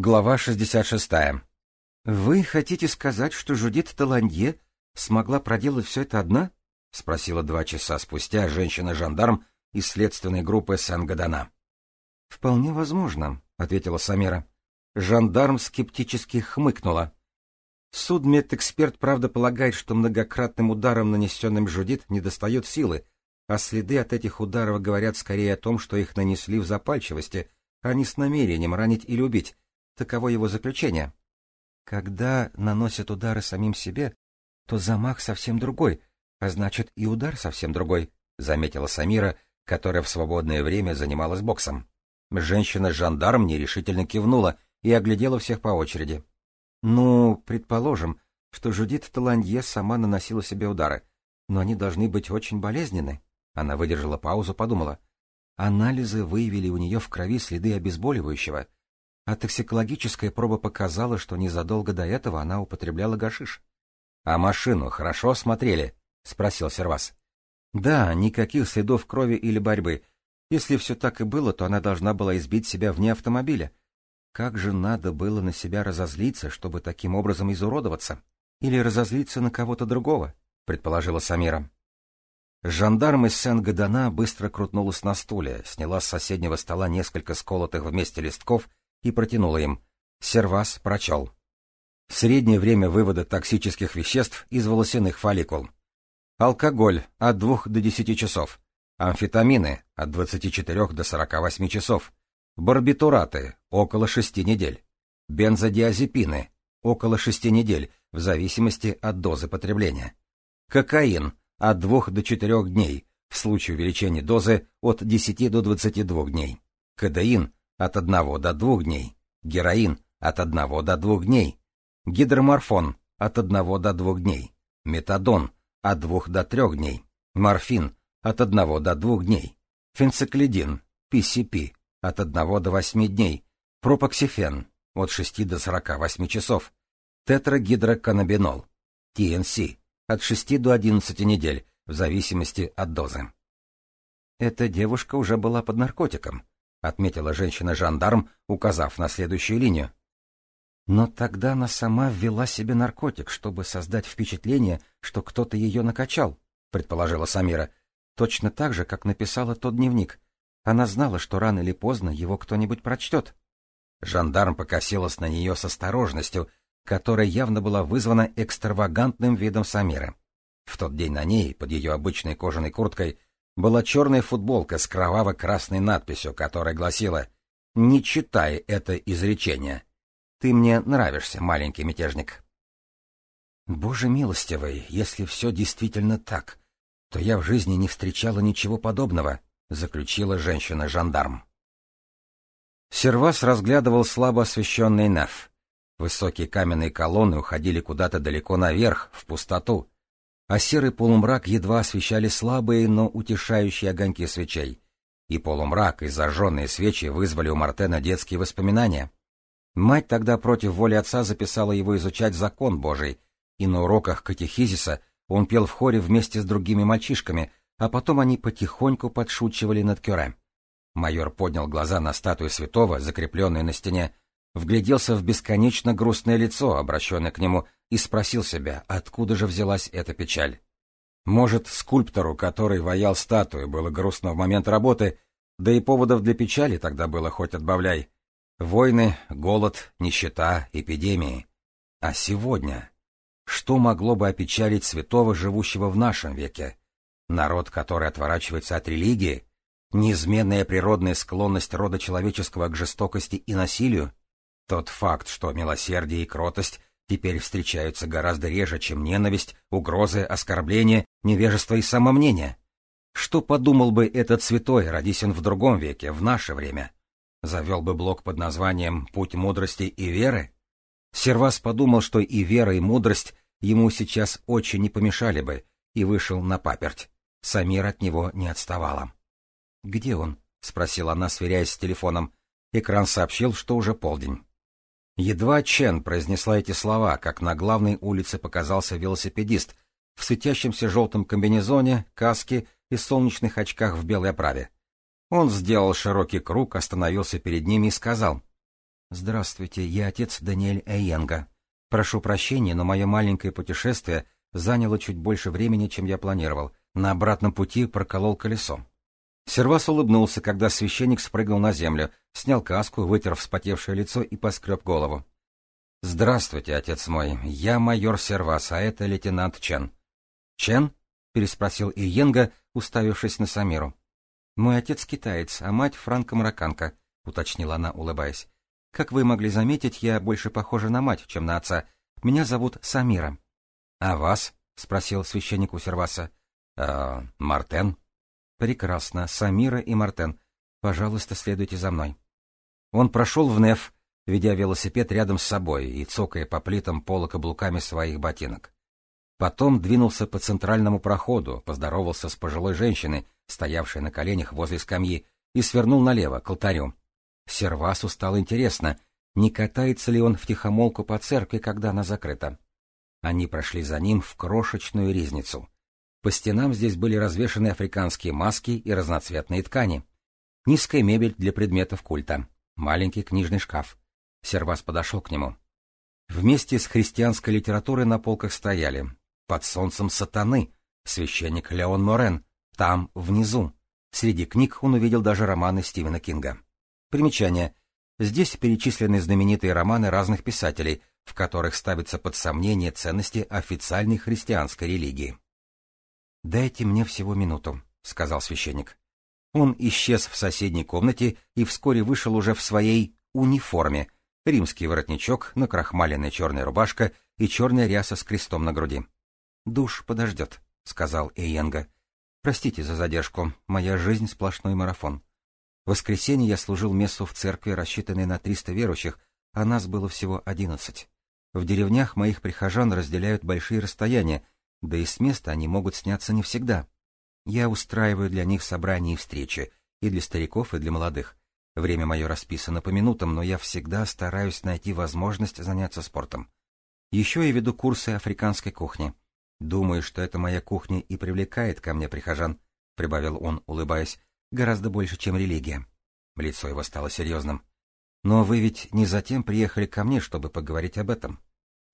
Глава 66. «Вы хотите сказать, что Жудит Таланье смогла проделать все это одна?» — спросила два часа спустя женщина-жандарм из следственной группы Сен-Гадана. «Вполне возможно», — ответила Самира. Жандарм скептически хмыкнула. Судмедэксперт, правда, полагает, что многократным ударом, нанесенным Жудит, недостает силы, а следы от этих ударов говорят скорее о том, что их нанесли в запальчивости, а не с намерением ранить или убить. Таково его заключение. Когда наносят удары самим себе, то замах совсем другой, а значит и удар совсем другой, — заметила Самира, которая в свободное время занималась боксом. Женщина-жандарм нерешительно кивнула и оглядела всех по очереди. — Ну, предположим, что Жудит Таланье сама наносила себе удары, но они должны быть очень болезненны. Она выдержала паузу, подумала. Анализы выявили у нее в крови следы обезболивающего — а токсикологическая проба показала, что незадолго до этого она употребляла гашиш. — А машину хорошо осмотрели? — спросил Сервас. — Да, никаких следов крови или борьбы. Если все так и было, то она должна была избить себя вне автомобиля. Как же надо было на себя разозлиться, чтобы таким образом изуродоваться? Или разозлиться на кого-то другого? — предположила Самира. Жандарм из Сен-Гадана быстро крутнулась на стуле, сняла с соседнего стола несколько сколотых вместе листков и протянула им. Сервас прочел. Среднее время вывода токсических веществ из волосяных фолликул. Алкоголь от 2 до 10 часов. Амфетамины от 24 до 48 часов. Барбитураты около 6 недель. Бензодиазепины около 6 недель, в зависимости от дозы потребления. Кокаин от 2 до 4 дней, в случае увеличения дозы от 10 до 22 дней. Кадеин от 1 до 2 дней, героин от 1 до 2 дней, гидроморфон от 1 до 2 дней, метадон от 2 до 3 дней, морфин от 1 до 2 дней, фенциклидин, PCP от 1 до 8 дней, пропоксифен от 6 до 48 часов, тетрагидроканабинол, TNC от 6 до 11 недель, в зависимости от дозы. Эта девушка уже была под наркотиком, — отметила женщина-жандарм, указав на следующую линию. Но тогда она сама ввела себе наркотик, чтобы создать впечатление, что кто-то ее накачал, — предположила Самира. Точно так же, как написала тот дневник. Она знала, что рано или поздно его кто-нибудь прочтет. Жандарм покосилась на нее с осторожностью, которая явно была вызвана экстравагантным видом Самиры. В тот день на ней, под ее обычной кожаной курткой, была черная футболка с кроваво-красной надписью, которая гласила «Не читай это изречение. Ты мне нравишься, маленький мятежник». Боже милостивый, если все действительно так, то я в жизни не встречала ничего подобного, заключила женщина-жандарм. Сервас разглядывал слабо освещенный неф. Высокие каменные колонны уходили куда-то далеко наверх, в пустоту а серый полумрак едва освещали слабые, но утешающие огоньки свечей. И полумрак, и зажженные свечи вызвали у Мартена детские воспоминания. Мать тогда против воли отца записала его изучать закон Божий, и на уроках катехизиса он пел в хоре вместе с другими мальчишками, а потом они потихоньку подшучивали над Кюре. Майор поднял глаза на статую святого, закрепленную на стене, вгляделся в бесконечно грустное лицо, обращенное к нему, и спросил себя, откуда же взялась эта печаль. Может, скульптору, который ваял статую, было грустно в момент работы, да и поводов для печали тогда было хоть отбавляй. Войны, голод, нищета, эпидемии. А сегодня? Что могло бы опечалить святого, живущего в нашем веке? Народ, который отворачивается от религии? Неизменная природная склонность рода человеческого к жестокости и насилию? Тот факт, что милосердие и кротость теперь встречаются гораздо реже, чем ненависть, угрозы, оскорбления, невежество и самомнение. Что подумал бы этот святой, родись он в другом веке, в наше время? Завел бы блок под названием «Путь мудрости и веры»? Сервас подумал, что и вера, и мудрость ему сейчас очень не помешали бы, и вышел на паперть. Самир от него не отставала. «Где он?» — спросила она, сверяясь с телефоном. Экран сообщил, что уже полдень. Едва Чен произнесла эти слова, как на главной улице показался велосипедист в светящемся желтом комбинезоне, каске и солнечных очках в белой оправе. Он сделал широкий круг, остановился перед ними и сказал. Здравствуйте, я отец Даниэль Эйенга. Прошу прощения, но мое маленькое путешествие заняло чуть больше времени, чем я планировал. На обратном пути проколол колесо. Сервас улыбнулся, когда священник спрыгнул на землю, снял каску, вытер вспотевшее лицо и поскреб голову. — Здравствуйте, отец мой. Я майор Сервас, а это лейтенант Чен. — Чен? — переспросил Иенга, уставившись на Самиру. — Мой отец китаец, а мать франко-марокканка, — уточнила она, улыбаясь. — Как вы могли заметить, я больше похожа на мать, чем на отца. Меня зовут Самира. — А вас? — спросил священник у Серваса. — А, Мартен? Прекрасно. Самира и Мартен. Пожалуйста, следуйте за мной. Он прошел в Неф, ведя велосипед рядом с собой и цокая по плитам пола каблуками своих ботинок. Потом двинулся по центральному проходу, поздоровался с пожилой женщиной, стоявшей на коленях возле скамьи, и свернул налево, к алтарю. Сервасу стало интересно, не катается ли он в тихомолку по церкви, когда она закрыта. Они прошли за ним в крошечную ризницу. По стенам здесь были развешаны африканские маски и разноцветные ткани. Низкая мебель для предметов культа. Маленький книжный шкаф. Сервас подошел к нему. Вместе с христианской литературой на полках стояли «Под солнцем сатаны», священник Леон Морен, там, внизу. Среди книг он увидел даже романы Стивена Кинга. Примечание. Здесь перечислены знаменитые романы разных писателей, в которых ставится под сомнение ценности официальной христианской религии. «Дайте мне всего минуту», — сказал священник. Он исчез в соседней комнате и вскоре вышел уже в своей униформе, римский воротничок, накрахмаленная черная рубашка и черная ряса с крестом на груди. «Душ подождет», — сказал Эйенга. «Простите за задержку, моя жизнь — сплошной марафон. В воскресенье я служил мессу в церкви, рассчитанной на триста верующих, а нас было всего одиннадцать. В деревнях моих прихожан разделяют большие расстояния, да и с места они могут сняться не всегда. Я устраиваю для них собрания и встречи, и для стариков, и для молодых. Время мое расписано по минутам, но я всегда стараюсь найти возможность заняться спортом. Еще я веду курсы африканской кухни. Думаю, что эта моя кухня и привлекает ко мне прихожан, — прибавил он, улыбаясь, — гораздо больше, чем религия. Лицо его стало серьезным. Но вы ведь не затем приехали ко мне, чтобы поговорить об этом.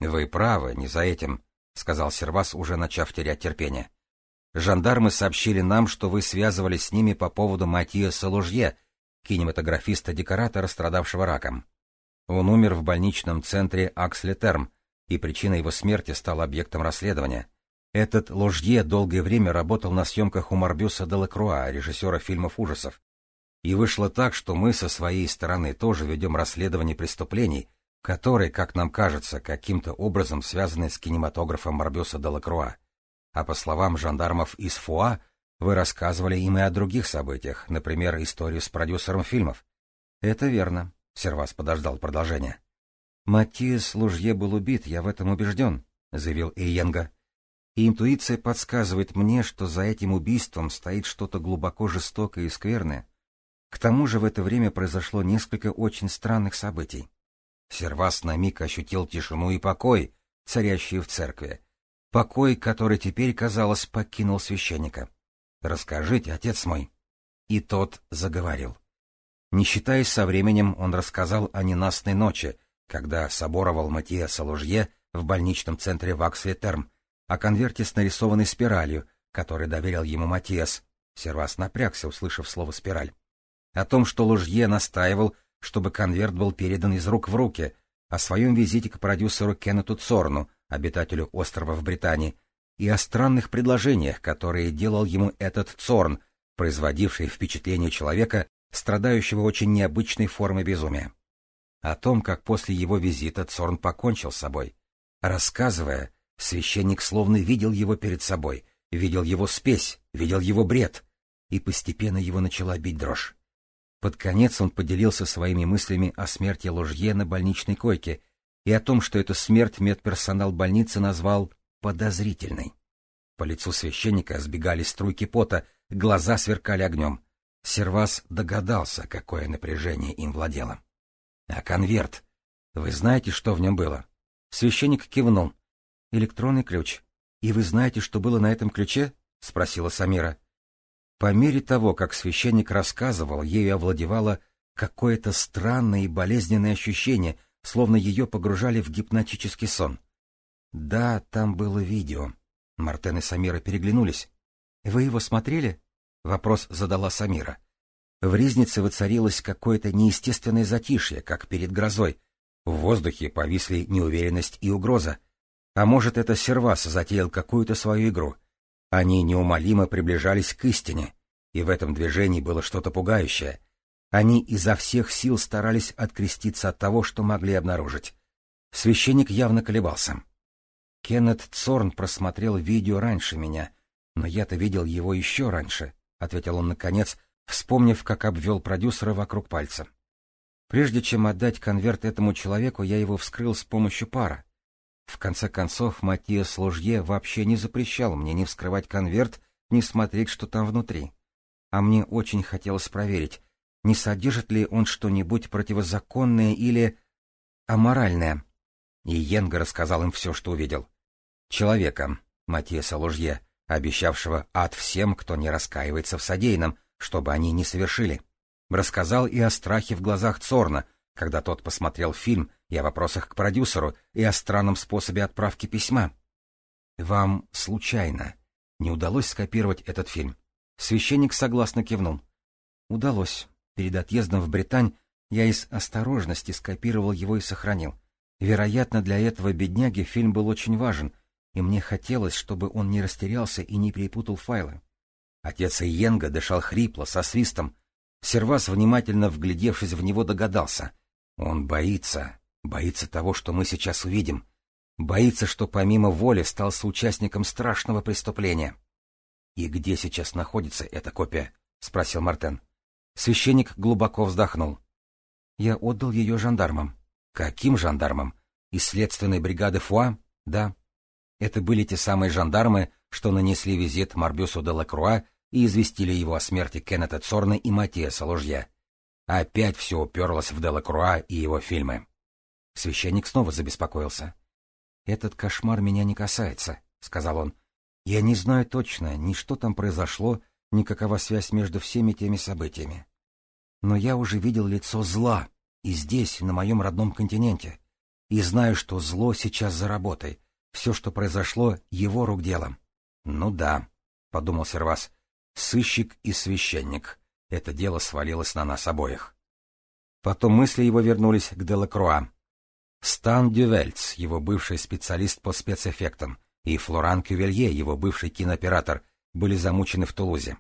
Вы правы, не за этим. — сказал Сервас, уже начав терять терпение. «Жандармы сообщили нам, что вы связывались с ними по поводу Матиаса Лужье, кинематографиста-декоратора, страдавшего раком. Он умер в больничном центре Акслетерм, и причина его смерти стала объектом расследования. Этот Ложье долгое время работал на съемках у Марбюса де Лакруа, режиссера фильмов ужасов. И вышло так, что мы со своей стороны тоже ведем расследование преступлений, которые, как нам кажется, каким-то образом связаны с кинематографом Барбюса де Лакруа. А по словам жандармов из ФУА, вы рассказывали им и о других событиях, например, историю с продюсером фильмов. Это верно. Сервас подождал продолжения. Матиас Лужье был убит, я в этом убежден, заявил Иенга. И интуиция подсказывает мне, что за этим убийством стоит что-то глубоко жестокое и скверное. К тому же в это время произошло несколько очень странных событий. Сервас на миг ощутил тишину и покой, царящие в церкви. Покой, который теперь, казалось, покинул священника. «Расскажите, отец мой». И тот заговорил. Не считаясь со временем, он рассказал о ненастной ночи, когда соборовал Матиаса Лужье в больничном центре Ваксветерм, о конверте с нарисованной спиралью, который доверил ему Матиас. Сервас напрягся, услышав слово «спираль». О том, что Лужье настаивал, чтобы конверт был передан из рук в руки, о своем визите к продюсеру Кеннету Цорну, обитателю острова в Британии, и о странных предложениях, которые делал ему этот Цорн, производивший впечатление человека, страдающего очень необычной формой безумия. О том, как после его визита Цорн покончил с собой. Рассказывая, священник словно видел его перед собой, видел его спесь, видел его бред, и постепенно его начала бить дрожь. Под конец он поделился своими мыслями о смерти Ложье на больничной койке и о том, что эту смерть медперсонал больницы назвал подозрительной. По лицу священника сбегали струйки пота, глаза сверкали огнем. Сервас догадался, какое напряжение им владело. — А конверт? Вы знаете, что в нем было? Священник кивнул. — Электронный ключ. И вы знаете, что было на этом ключе? — спросила Самира. По мере того, как священник рассказывал, ею овладевало Какое-то странное и болезненное ощущение, словно ее погружали в гипнотический сон. Да, там было видео. Мартен и Самира переглянулись. «Вы его смотрели?» — вопрос задала Самира. В ризнице воцарилось какое-то неестественное затишье, как перед грозой. В воздухе повисли неуверенность и угроза. А может, это Сервас затеял какую-то свою игру. Они неумолимо приближались к истине, и в этом движении было что-то пугающее. Они изо всех сил старались откреститься от того, что могли обнаружить. Священник явно колебался. Кеннет Цорн просмотрел видео раньше меня, но я-то видел его еще раньше, — ответил он наконец, вспомнив, как обвел продюсера вокруг пальца. Прежде чем отдать конверт этому человеку, я его вскрыл с помощью пара. В конце концов, Матиас Ложье вообще не запрещал мне ни вскрывать конверт, ни смотреть, что там внутри. А мне очень хотелось проверить, не содержит ли он что-нибудь противозаконное или аморальное. И Йенга рассказал им все, что увидел. Человека, Матиаса Ложье, обещавшего ад всем, кто не раскаивается в содеянном, чтобы они не совершили. Рассказал и о страхе в глазах Цорна, когда тот посмотрел фильм, и о вопросах к продюсеру, и о странном способе отправки письма. Вам случайно не удалось скопировать этот фильм? Священник согласно кивнул. Удалось. Перед отъездом в Британь я из осторожности скопировал его и сохранил. Вероятно, для этого бедняги фильм был очень важен, и мне хотелось, чтобы он не растерялся и не перепутал файлы. Отец Иенга дышал хрипло, со свистом. Сервас, внимательно вглядевшись в него, догадался. Он боится, боится того, что мы сейчас увидим. Боится, что помимо воли стал соучастником страшного преступления. — И где сейчас находится эта копия? — спросил Мартен. Священник глубоко вздохнул. — Я отдал ее жандармам. — Каким жандармам? Из следственной бригады Фуа? — Да. Это были те самые жандармы, что нанесли визит Марбюсу де Лакруа и известили его о смерти Кеннета Цорна и Матиаса Ложья. Опять все уперлось в Делакруа и его фильмы. Священник снова забеспокоился. «Этот кошмар меня не касается», — сказал он. «Я не знаю точно, ни что там произошло, ни какова связь между всеми теми событиями. Но я уже видел лицо зла и здесь, на моем родном континенте, и знаю, что зло сейчас за работой. Все, что произошло, его рук делом». «Ну да», — подумал Сервас, сыщик и священник. Это дело свалилось на нас обоих. Потом мысли его вернулись к Делакруа. Стан Дювельц, его бывший специалист по спецэффектам, и Флоран Кювелье, его бывший кинооператор, были замучены в Тулузе.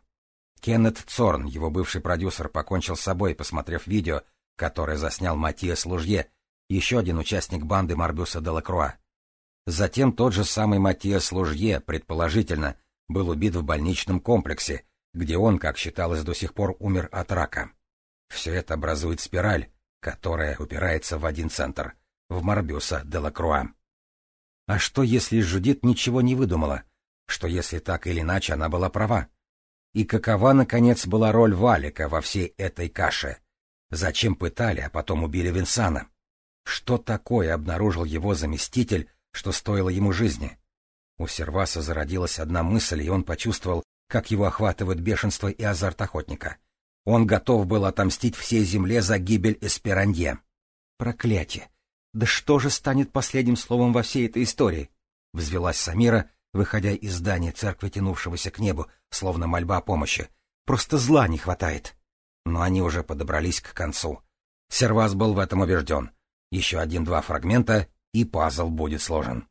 Кеннет Цорн, его бывший продюсер, покончил с собой, посмотрев видео, которое заснял Матиас Лужье, еще один участник банды Марбюса Делакруа. Затем тот же самый Матиас Лужье, предположительно, был убит в больничном комплексе, где он, как считалось до сих пор, умер от рака. Все это образует спираль, которая упирается в один центр, в Марбюса де Лакруа. А что, если Жудит ничего не выдумала? Что, если так или иначе она была права? И какова, наконец, была роль Валика во всей этой каше? Зачем пытали, а потом убили Винсана? Что такое обнаружил его заместитель, что стоило ему жизни? У Серваса зародилась одна мысль, и он почувствовал, как его охватывает бешенство и азарт охотника. Он готов был отомстить всей земле за гибель Эсперанье. Проклятие! Да что же станет последним словом во всей этой истории? Взвелась Самира, выходя из здания церкви, тянувшегося к небу, словно мольба о помощи. Просто зла не хватает. Но они уже подобрались к концу. Сервас был в этом убежден. Еще один-два фрагмента, и пазл будет сложен.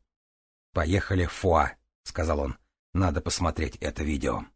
«Поехали в Фуа», — сказал он. «Надо посмотреть это видео».